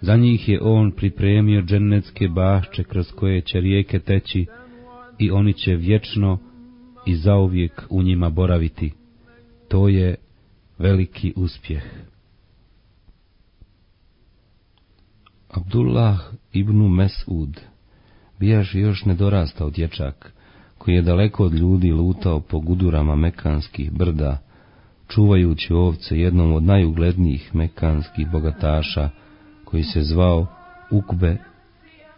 Za njih je on pripremio džennetske bašče kroz koje će rijeke teći i oni će vječno i zauvijek u njima boraviti. To je veliki uspjeh. Abdullah ibn Mesud bijaš još nedorastao dječak, koji je daleko od ljudi lutao po gudurama mekanskih brda, čuvajući ovce jednom od najuglednijih mekanskih bogataša, koji se zvao Ukbe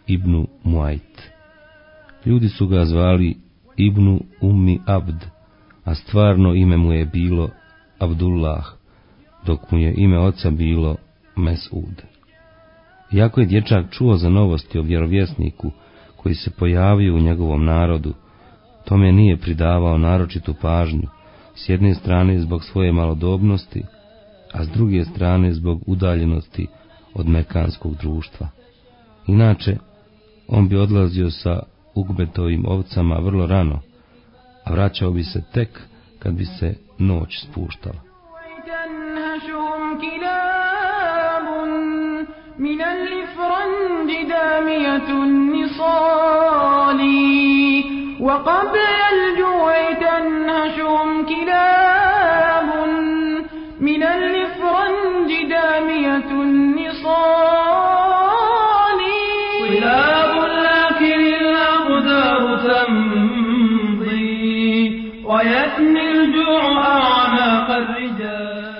ibn Muajt. Ljudi su ga zvali Ibnu Ummi Abd, a stvarno ime mu je bilo Abdullah, dok mu je ime oca bilo Mesud. Iako je dječak čuo za novosti o vjerovjesniku koji se pojavio u njegovom narodu, tome nije pridavao naročitu pažnju, s jedne strane zbog svoje malodobnosti, a s druge strane zbog udaljenosti od mekanskog društva. Inače, on bi odlazio sa Ugbetovim ovcama vrlo rano, a vraćao bi se tek kad bi se noć spuštala. من الإفرنج دامية النصال وقبل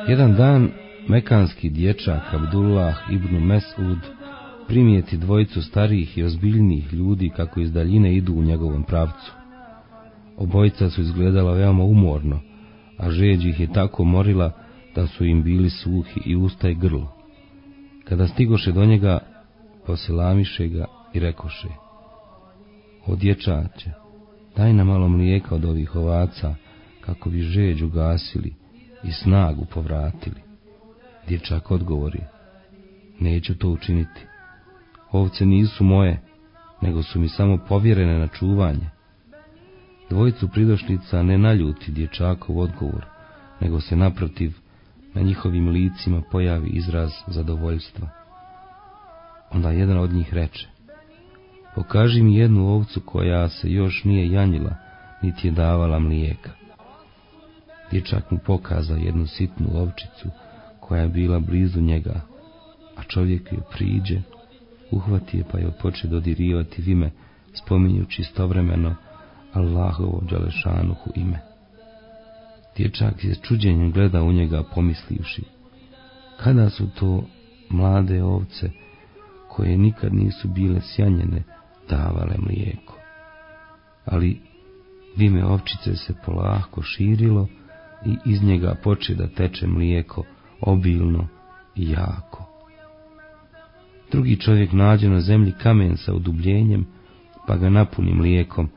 Jedan dan mekanski dječak Abdullah ibn Mesud primijeti dvojicu starijih i ozbiljnijih ljudi kako iz daljine idu u njegovom pravcu. Obojica su izgledala veoma umorno, a žeđ ih je tako morila da su im bili suhi i usta i grlo. Kada stigoše do njega, poselamiše ga i rekoše, o dječače, daj nam malo mlijeka od ovih ovaca, kako bi žeđ ugasili i snagu povratili. Dječak odgovori, neću to učiniti. Ovce nisu moje, nego su mi samo povjerene na čuvanje. Dvojicu pridošlica ne naljuti dječakov odgovor, nego se naprotiv na njihovim licima pojavi izraz zadovoljstva. Onda jedan od njih reče, pokaži mi jednu ovcu koja se još nije janjila, niti je davala mlijeka. Dječak mu pokaza jednu sitnu ovčicu, koja je bila blizu njega, a čovjek joj priđe, uhvati je pa joj poče dodirivati vime, spominjući istovremeno Allahovo Đalešanuhu ime. Dječak je s čuđenjem gleda u njega pomislivši, kada su to mlade ovce, koje nikad nisu bile sjanjene, davale mlijeko. Ali vime ovčice se polahko širilo i iz njega poče da teče mlijeko, obilno i jako. Drugi čovjek nađe na zemlji kamen sa udubljenjem, pa ga napuni mlijekom,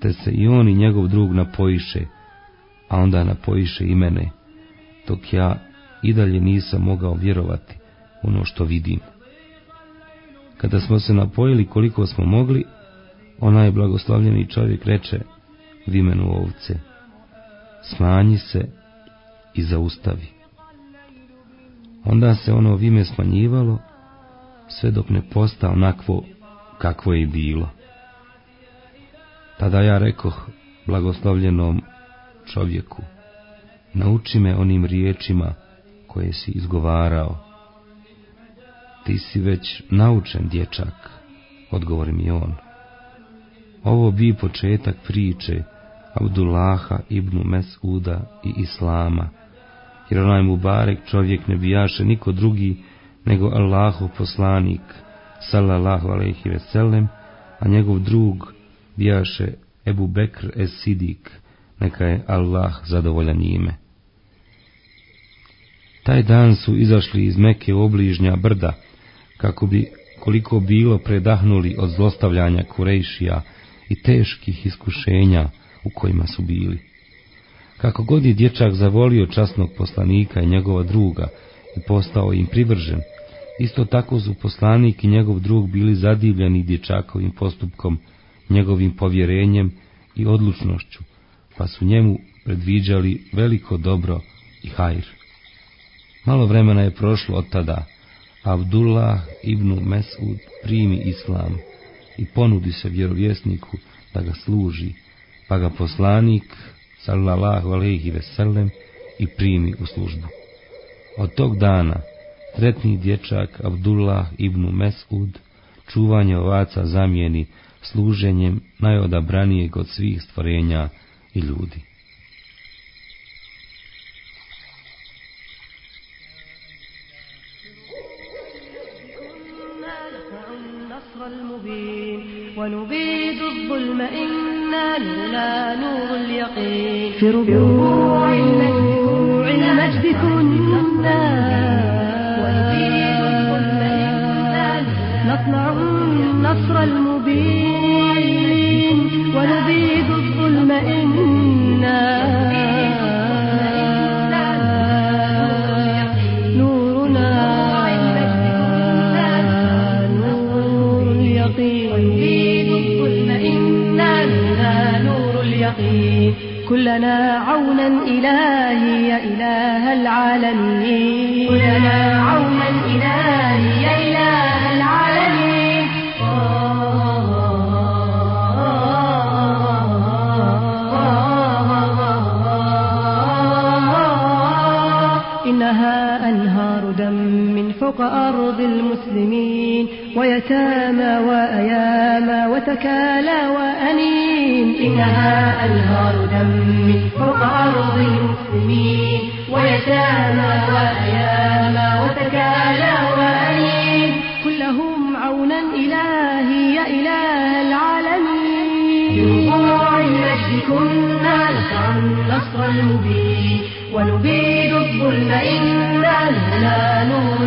te se i on i njegov drug napojiše, a onda napojiše i mene, dok ja i dalje nisam mogao vjerovati ono što vidim. Kada smo se napojili koliko smo mogli, onaj blagoslavljeni čovjek reče vimenu ovce, smanji se i zaustavi. Onda se ono vime smanjivalo, sve dok ne posta onakvo kakvo je bilo. Tada ja rekoh blagoslovljenom čovjeku, nauči me onim riječima koje si izgovarao. Ti si već naučen dječak, odgovori mi on. Ovo bi početak priče Abdullaha ibn Mes'uda i Islama, jer onaj Mubarek čovjek ne bijaše niko drugi nego Allahov poslanik, sallallahu alaihi veselem, a njegov drug bijaše Ebu Bekr es Sidik, neka je Allah zadovoljan njime. Taj dan su izašli iz Meke obližnja brda, kako bi koliko bilo predahnuli od zlostavljanja Kurejšija i teških iskušenja u kojima su bili. Kako god je dječak zavolio časnog poslanika i njegova druga i postao im privržen, isto tako su poslanik i njegov drug bili zadivljeni dječakovim postupkom, njegovim povjerenjem i odlučnošću, pa su njemu predviđali veliko dobro i hajr. Malo vremena je prošlo od tada, Abdullah ibn Mesud primi islam i ponudi se vjerovjesniku da ga služi, pa ga poslanik, sallallahu alaihi veselem, i primi u službu. Od tog dana, tretni dječak Abdullah ibn Mesud, čuvanje ovaca zamijeni služenjem najodabranijeg od svih stvorenja i ljudi. في ربوع المجد كنا. نطلع النصر المبين ونبيد الظلم إنا. نورنا نور اليقين. نور اليقين. كلنا عونا إلهي يا إله العالمين. كلنا عونا إلهي يا إله العالمين. إنها أنهار دم فوق أرض المسلمين ويتامى وأياما وتكالى وأنين. إنها أنهار دم فوق أرض المسلمين ويتامى وأياما وتكالى وأنين. كلهم عونا إلهي يا إله العالمين. بربوع المجد كنا نسعى النصر المبين ونبيد الظلم إنا لنا نور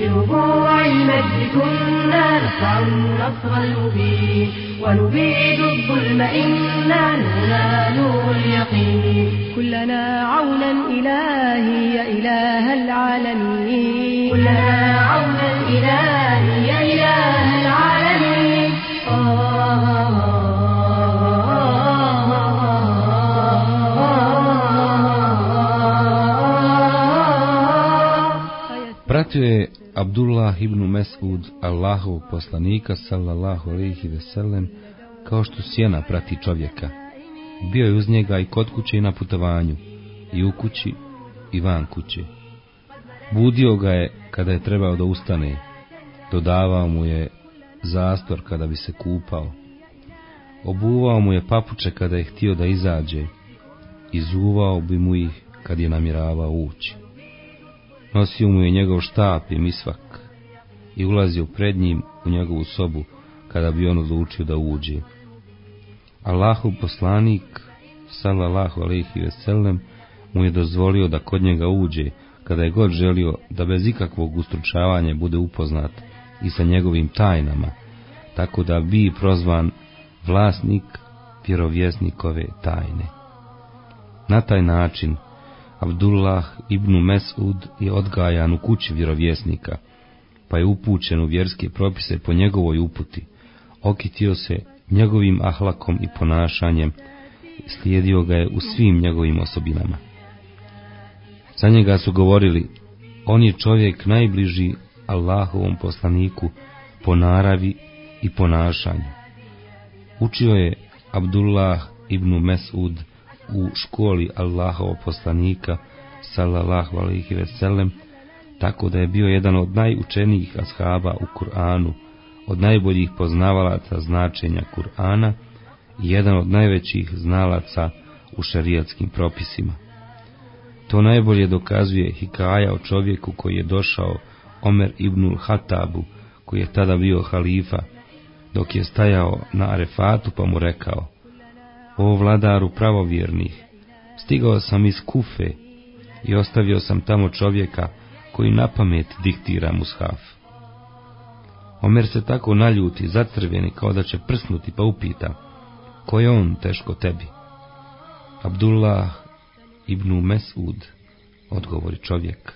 بربوع المجد كنا نسعى النصر المبين ونبيد الظلم إنا نور اليقين. كلنا عونا إلهي يا إله العالمين. كلنا عونا إلهي يا إله العالمين. Pratio je Abdullah ibn Mesud, Allahov poslanika, sallallahu alaihi veselem, kao što sjena prati čovjeka. Bio je uz njega i kod kuće i na putovanju, i u kući i van kuće. Budio ga je kada je trebao da ustane, dodavao mu je zastor kada bi se kupao, obuvao mu je papuče kada je htio da izađe, izuvao bi mu ih kad je namjeravao ući. Nosio mu je njegov štap i misvak i ulazio pred njim u njegovu sobu kada bi on odlučio da uđe. Allahu poslanik, sallallahu alaihi veselem, mu je dozvolio da kod njega uđe kada je god želio da bez ikakvog ustručavanja bude upoznat i sa njegovim tajnama, tako da bi prozvan vlasnik vjerovjesnikove tajne. Na taj način Abdullah ibn Mesud je odgajan u kući vjerovjesnika, pa je upućen u vjerske propise po njegovoj uputi, okitio se njegovim ahlakom i ponašanjem, slijedio ga je u svim njegovim osobinama. Za njega su govorili, on je čovjek najbliži Allahovom poslaniku po naravi i ponašanju. Učio je Abdullah ibn Mesud u školi Allahov poslanika sallallahu alaihi veselem, tako da je bio jedan od najučenijih ashaba u Kur'anu, od najboljih poznavalaca značenja Kur'ana i jedan od najvećih znalaca u šarijatskim propisima. To najbolje dokazuje hikaja o čovjeku koji je došao Omer ibnul Hatabu, koji je tada bio halifa, dok je stajao na arefatu pa mu rekao, o vladaru pravovjernih, stigao sam iz Kufe i ostavio sam tamo čovjeka koji na pamet diktira mushaf. Omer se tako naljuti, zacrveni, kao da će prsnuti, pa upita, ko je on teško tebi? Abdullah ibn Mesud, odgovori čovjek.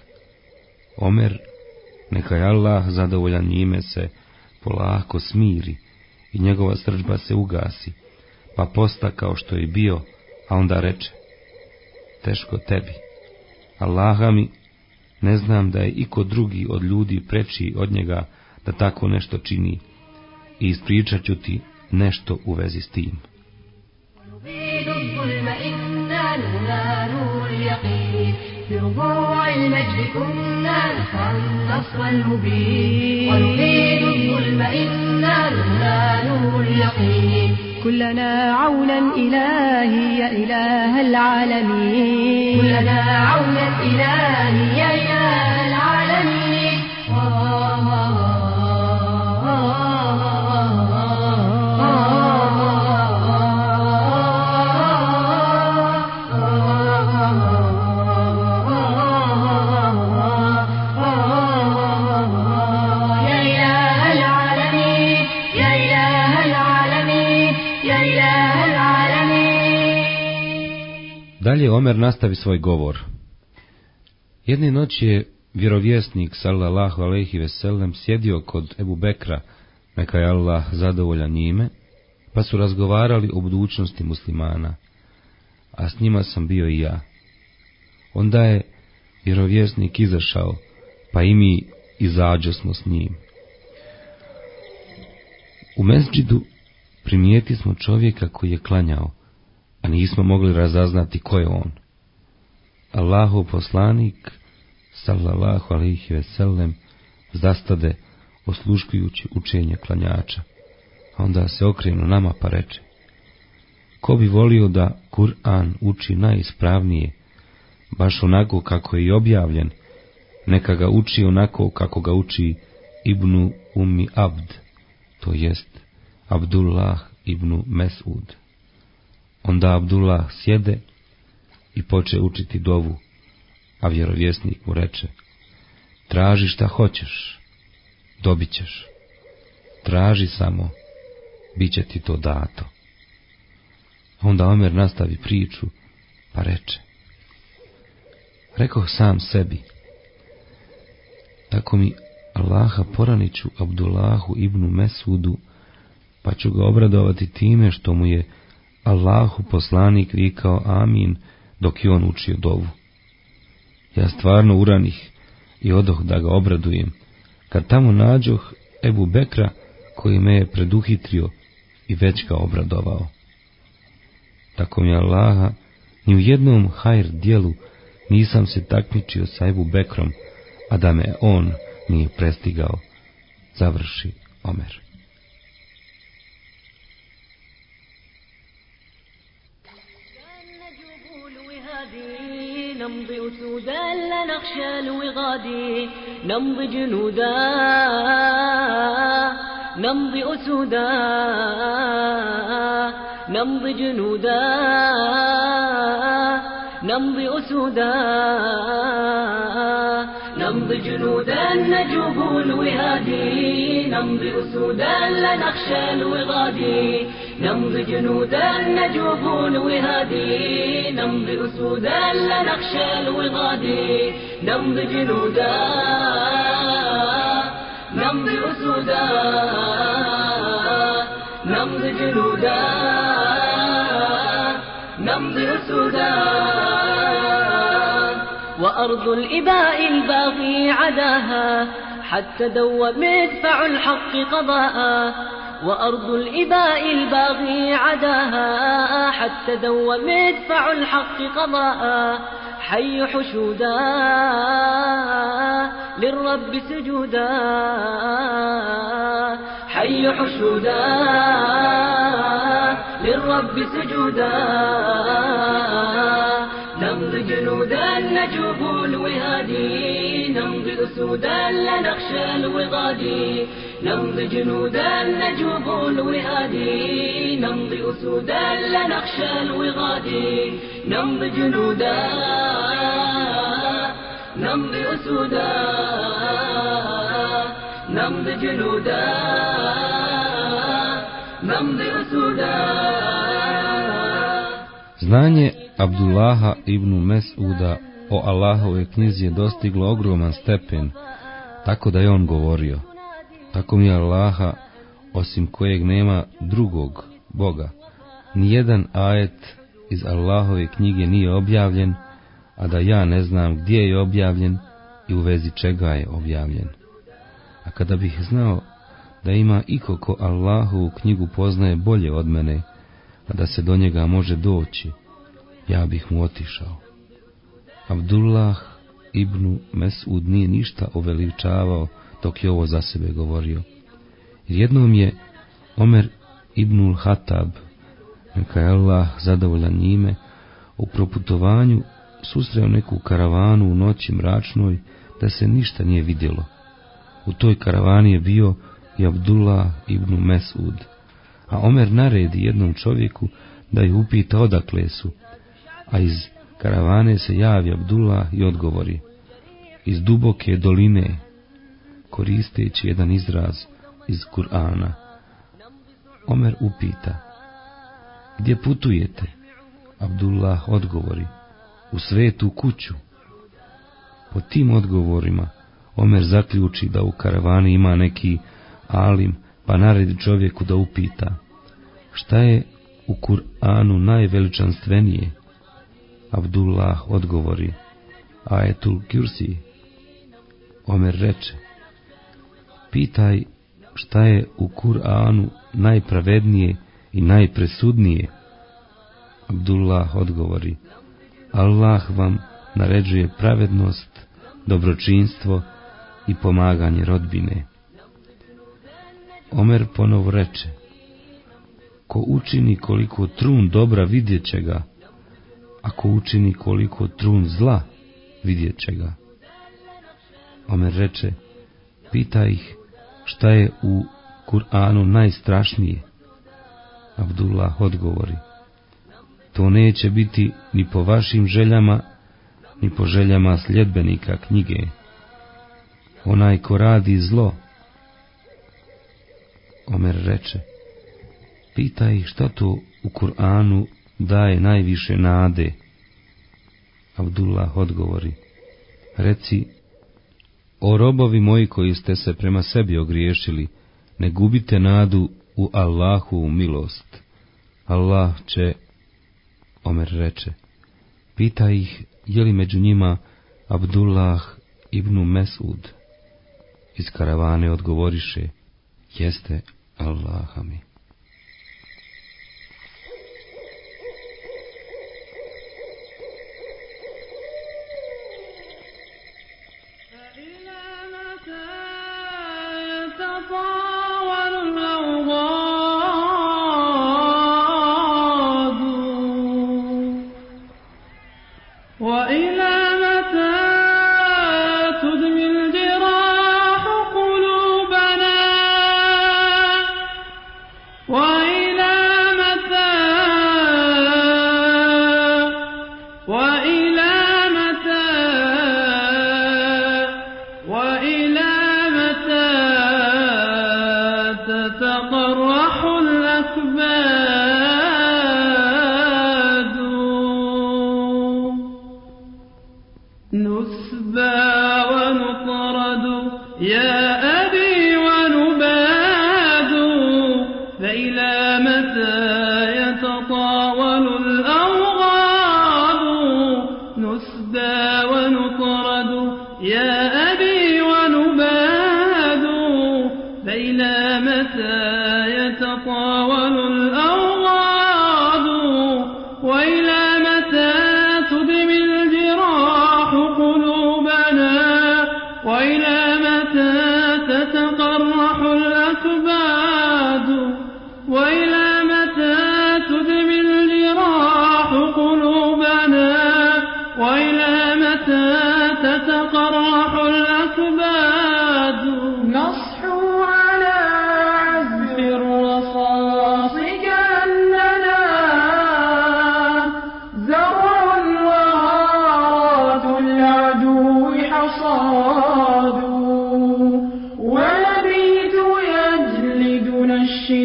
Omer, neka je Allah zadovoljan njime se polako smiri i njegova srđba se ugasi, pa posta kao što je bio, a onda reče, teško tebi. Allaha mi, ne znam da je iko drugi od ljudi preči od njega da tako nešto čini i ispričat ću ti nešto u vezi s tim. بربوع المجد كنا نسعى النصر المبين ونريد الظلم إنا لنا نور اليقين كلنا عونا إلهي يا إله العالمين. كلنا عونا إلهي يا إله Omer nastavi svoj govor. Jedne noći je vjerovjesnik sallallahu alejhi ve sellem sjedio kod Ebu Bekra, neka je Allah zadovoljan njime, pa su razgovarali o budućnosti muslimana, a s njima sam bio i ja. Onda je vjerovjesnik izašao, pa i mi izađo smo s njim. U mesdžidu primijeti smo čovjeka koji je klanjao, a nismo mogli razaznati ko je on. Allahov poslanik, sallallahu alaihi ve sellem, zastade osluškujući učenje klanjača. A onda se okrenu nama pa reče, ko bi volio da Kur'an uči najispravnije, baš onako kako je i objavljen, neka ga uči onako kako ga uči Ibnu Ummi Abd, to jest Abdullah ibnu Mesud. Onda Abdullah sjede i poče učiti dovu, a vjerovjesnik mu reče, traži šta hoćeš, dobit ćeš. Traži samo, bit će ti to dato. Onda Omer nastavi priču, pa reče, rekoh sam sebi, tako mi Allaha poraniću Abdullahu ibnu Mesudu, pa ću ga obradovati time što mu je Allahu poslanik vikao amin dok je on učio dovu. Ja stvarno uranih i odoh da ga obradujem, kad tamo nađoh Ebu Bekra koji me je preduhitrio i već ga obradovao. Tako mi Allaha, ni u jednom hajr dijelu nisam se takmičio sa Ebu Bekrom, a da me on nije prestigao, završi Omer. أسودا لا نخشى الوغاد نمضي جنودا نمضي أسودا. نمضي جنودا نمضي أسودا. نمضي جنودا نجوب الوهادي. نمضي أسودا لا نخشى الوغاد نمضي جنودا نجوب الوهادي. نمضي أسودا لا نخشى الوغاد نمضي جنودا نمضي أسودا. نمضي جنودا نمضي أسودا. وأرض الإباء الباغي عداها. حتى دوى مدفع الحق قضاء وأرض الإباء الباغي عداها حتى دوى مدفع الحق قضاء. حي حشودا للرب سجودا. حي حشودا للرب سجودا. نمضي جنودا نجوب الوهادي نمضي أسودا لا نخشى الوغادي. نمضي جنودا نجوب الوهادي نمضي أسودا لا نخشى الوغادي. نمضي جنودا نمضي أسودا نمضي جنودا نمضي أسودا Znanje Abdullaha ibn Mes'uda o Allahove knjizi je dostiglo ogroman stepen, tako da je on govorio, tako mi Allaha, osim kojeg nema drugog Boga, nijedan ajet iz Allahove knjige nije objavljen, a da ja ne znam gdje je objavljen i u vezi čega je objavljen. A kada bih znao da ima iko ko Allahovu knjigu poznaje bolje od mene, a da se do njega može doći, ja bih mu otišao. Abdullah ibn Mesud nije ništa uveličavao dok je ovo za sebe govorio. Jednom je Omer ibnul Hatab, neka je Allah zadovoljan njime, u proputovanju susreo neku karavanu u noći mračnoj da se ništa nije vidjelo. U toj karavani je bio i Abdullah ibn Mesud, a Omer naredi jednom čovjeku da ih upita odakle su, a iz karavane se javi Abdullah i odgovori, iz duboke doline, koristeći jedan izraz iz Kur'ana. Omer upita, gdje putujete? Abdullah odgovori, u svetu kuću. Po tim odgovorima Omer zaključi da u karavani ima neki alim, pa naredi čovjeku da upita, šta je u Kur'anu najveličanstvenije? Abdullah odgovori, Ajetul Kürsi. Omer reče, pitaj šta je u Kur'anu najpravednije i najpresudnije. Abdullah odgovori, Allah vam naređuje pravednost, dobročinstvo i pomaganje rodbine. Omer ponovo reče, ko učini koliko trun dobra vidjet će ga, ako učini koliko trun zla vidjet će ga. Omer reče, pita ih šta je u Kur'anu najstrašnije. Abdullah odgovori, to neće biti ni po vašim željama, ni po željama sljedbenika knjige. Onaj ko radi zlo, Omer reče, pita ih šta to u Kur'anu daje najviše nade. Abdullah odgovori, reci, o robovi moji koji ste se prema sebi ogriješili, ne gubite nadu u Allahu milost. Allah će, Omer reče, pita ih je li među njima Abdullah ibn Mesud. Iz karavane odgovoriše, jeste Allaha mi.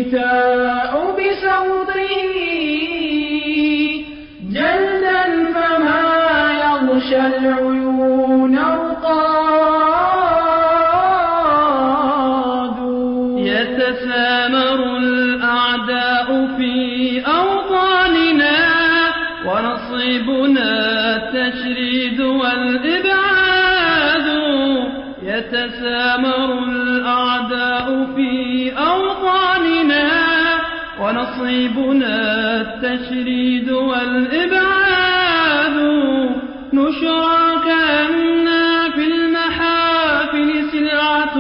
الشتاء التشريد والإبعاد. نشرى كأننا في المحافل سلعة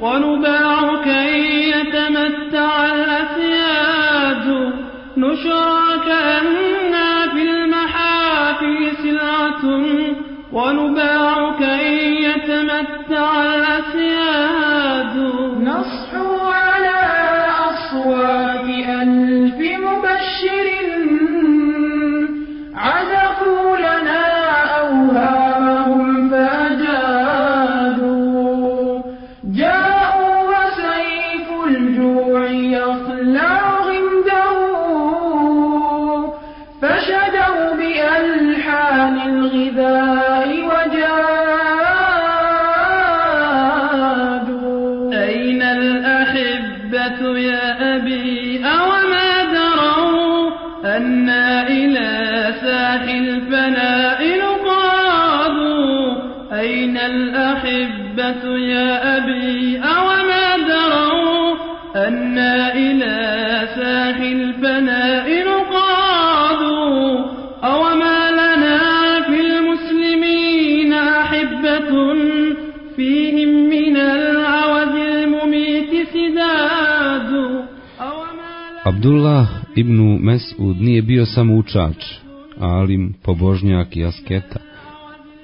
ونباع كي يتمتع الأسياد نشرى كأننا في المحافل سلعة ونباع كي يتمتع الأسياد ساحل الفناء نقادوا أوما لنا في المسلمين أحبة فيهم من العوز المميت سداد أوما لنا Abdullah ibn Mesud nije bio samo učač, alim, pobožnjak i asketa.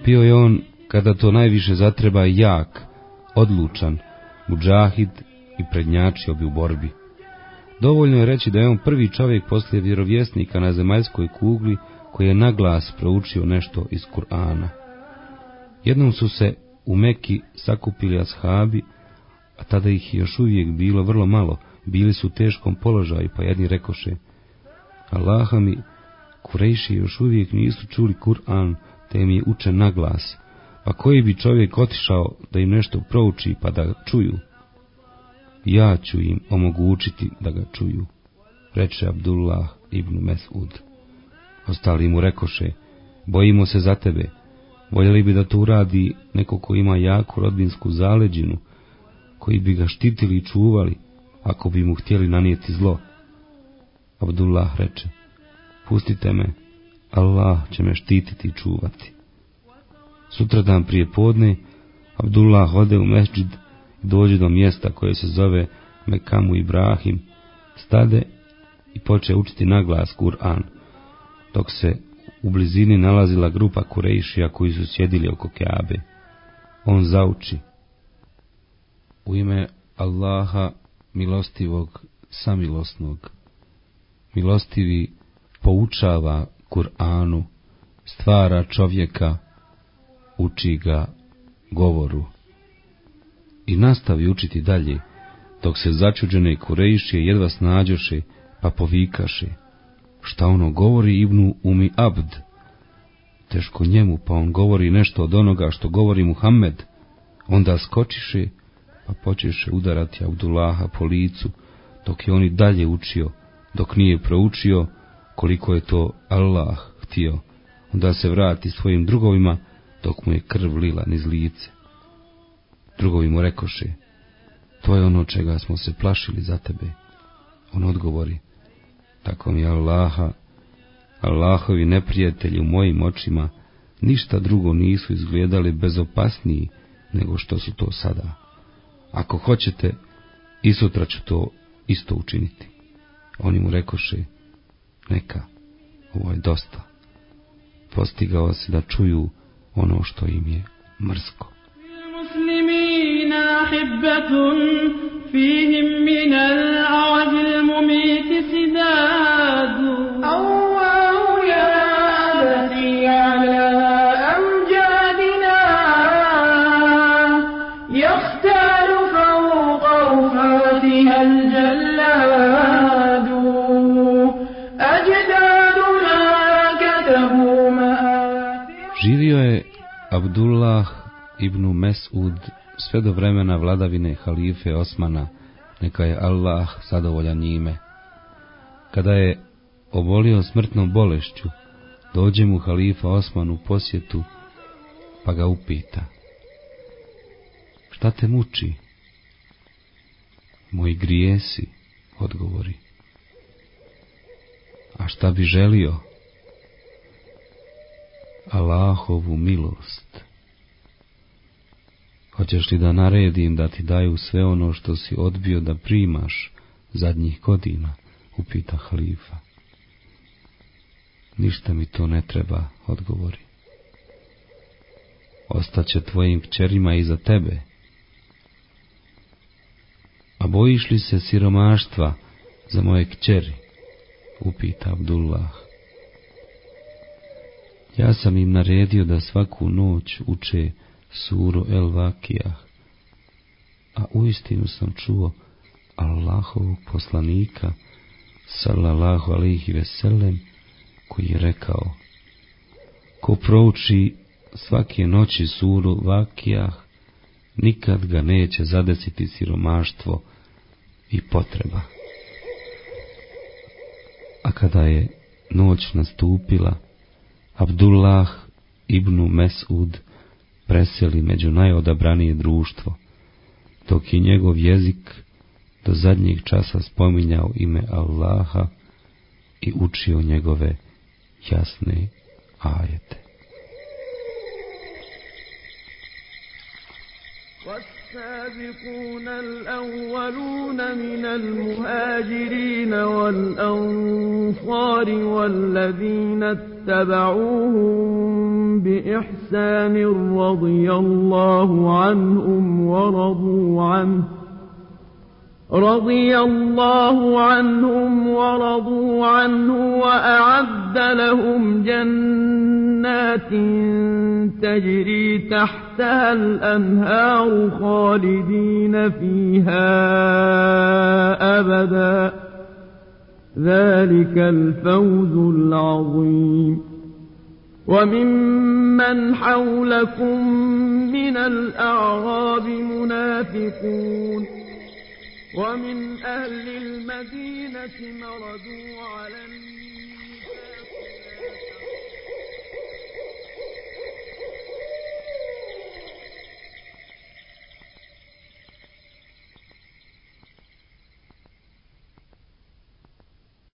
Bio je on, kada to najviše zatreba, jak, odlučan, muđahid i prednjačio bi u borbi. Dovoljno je reći da je on prvi čovjek poslije vjerovjesnika na zemaljskoj kugli koji je naglas proučio nešto iz Kur'ana. Jednom su se u Meki sakupili ashabi, a tada ih je još uvijek bilo vrlo malo, bili su u teškom položaju, pa jedni rekoše, Allaha mi, Kurejši još uvijek nisu čuli Kur'an, te mi je učen na glas, pa koji bi čovjek otišao da im nešto prouči pa da čuju? Ja ću im omogućiti da ga čuju, reče Abdullah ibn Mesud. Ostali mu rekoše, bojimo se za tebe, voljeli bi da to uradi neko ko ima jaku rodbinsku zaleđinu, koji bi ga štitili i čuvali, ako bi mu htjeli nanijeti zlo. Abdullah reče, pustite me, Allah će me štititi i čuvati. Sutradan prije podne, Abdullah ode u mesđid dođe do mjesta koje se zove Mekamu Ibrahim, stade i poče učiti naglas Kur'an, dok se u blizini nalazila grupa Kurejšija koji su sjedili oko Keabe. On zauči. U ime Allaha milostivog, samilosnog. Milostivi poučava Kur'anu, stvara čovjeka, uči ga govoru. I nastavi učiti dalje, dok se začuđene kurejšije jedva snađoše, pa povikaše. Šta ono govori Ibnu Umi Abd? Teško njemu, pa on govori nešto od onoga što govori Muhammed. Onda skočiše, pa počeše udarati Abdullaha po licu, dok je on i dalje učio, dok nije proučio koliko je to Allah htio. Onda se vrati svojim drugovima, dok mu je krv lila niz lice. Drugovi mu rekoše, to je ono čega smo se plašili za tebe. On odgovori, tako mi Allaha, Allahovi neprijatelji u mojim očima ništa drugo nisu izgledali bezopasniji nego što su to sada. Ako hoćete, i sutra ću to isto učiniti. Oni mu rekoše, neka, ovo je dosta. Postigao se da čuju ono što im je mrsko. أحبة فيهم من العرج المميت سداد. الله يا أبتي على أمجادنا. يختال فوق رفاتها الجلاد. أجدادنا كتبوا مآثر. Živio je Abdullah ibn Mesud sve do vremena vladavine halife Osmana, neka je Allah zadovoljan njime. Kada je obolio smrtnom bolešću, dođe mu halifa Osman u posjetu, pa ga upita. Šta te muči? Moji grijesi, odgovori. A šta bi želio? Allahovu milost. Hoćeš li da naredim da ti daju sve ono što si odbio da primaš zadnjih godina? Upita halifa. Ništa mi to ne treba, odgovori. Ostaće tvojim kćerima iza tebe. A bojiš li se siromaštva za moje kćeri? Upita Abdullah. Ja sam im naredio da svaku noć uče suru El Vakija, a uistinu sam čuo Allahovog poslanika, sallallahu alihi veselem, koji je rekao, ko prouči svake noći suru Vakija, nikad ga neće zadesiti siromaštvo i potreba. A kada je noć nastupila, Abdullah ibn Mesud preseli među najodabranije društvo, dok je njegov jezik do zadnjeg časa spominjao ime Allaha i učio njegove jasne ajete. والسابقون الأولون من المهاجرين والأنصار والذين اتبعوهم بإحسان رضي الله عنهم ورضوا عنه رضي الله عنهم ورضوا عنه وأعد لهم جنات تجري تحتها الأنهار خالدين فيها أبدا ذلك الفوز العظيم. وممن حولكم من الأعراب منافقون. ومن أهل المدينة مردوا النار